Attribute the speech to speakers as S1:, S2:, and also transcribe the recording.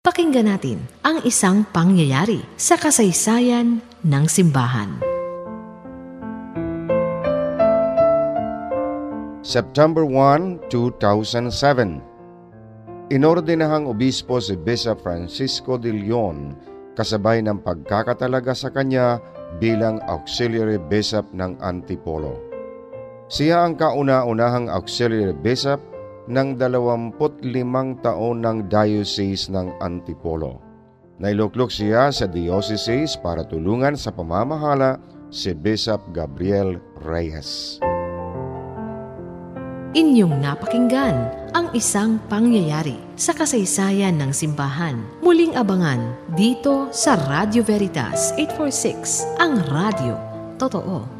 S1: Pakinggan natin ang isang pangyayari sa kasaysayan ng simbahan.
S2: September 1, 2007 Inordinahang obispo si Bishop Francisco de Leon kasabay ng pagkakatalaga sa kanya bilang auxiliary bishop ng Antipolo. Siya ang kauna-unahang auxiliary bishop ng 25 taon ng Diocese ng Antipolo. Nailuklok siya sa diocese para tulungan sa pamamahala si Bishop Gabriel Reyes.
S1: Inyong napakinggan ang isang pangyayari sa kasaysayan ng simbahan. Muling abangan dito sa Radio Veritas 846, ang radio. Totoo.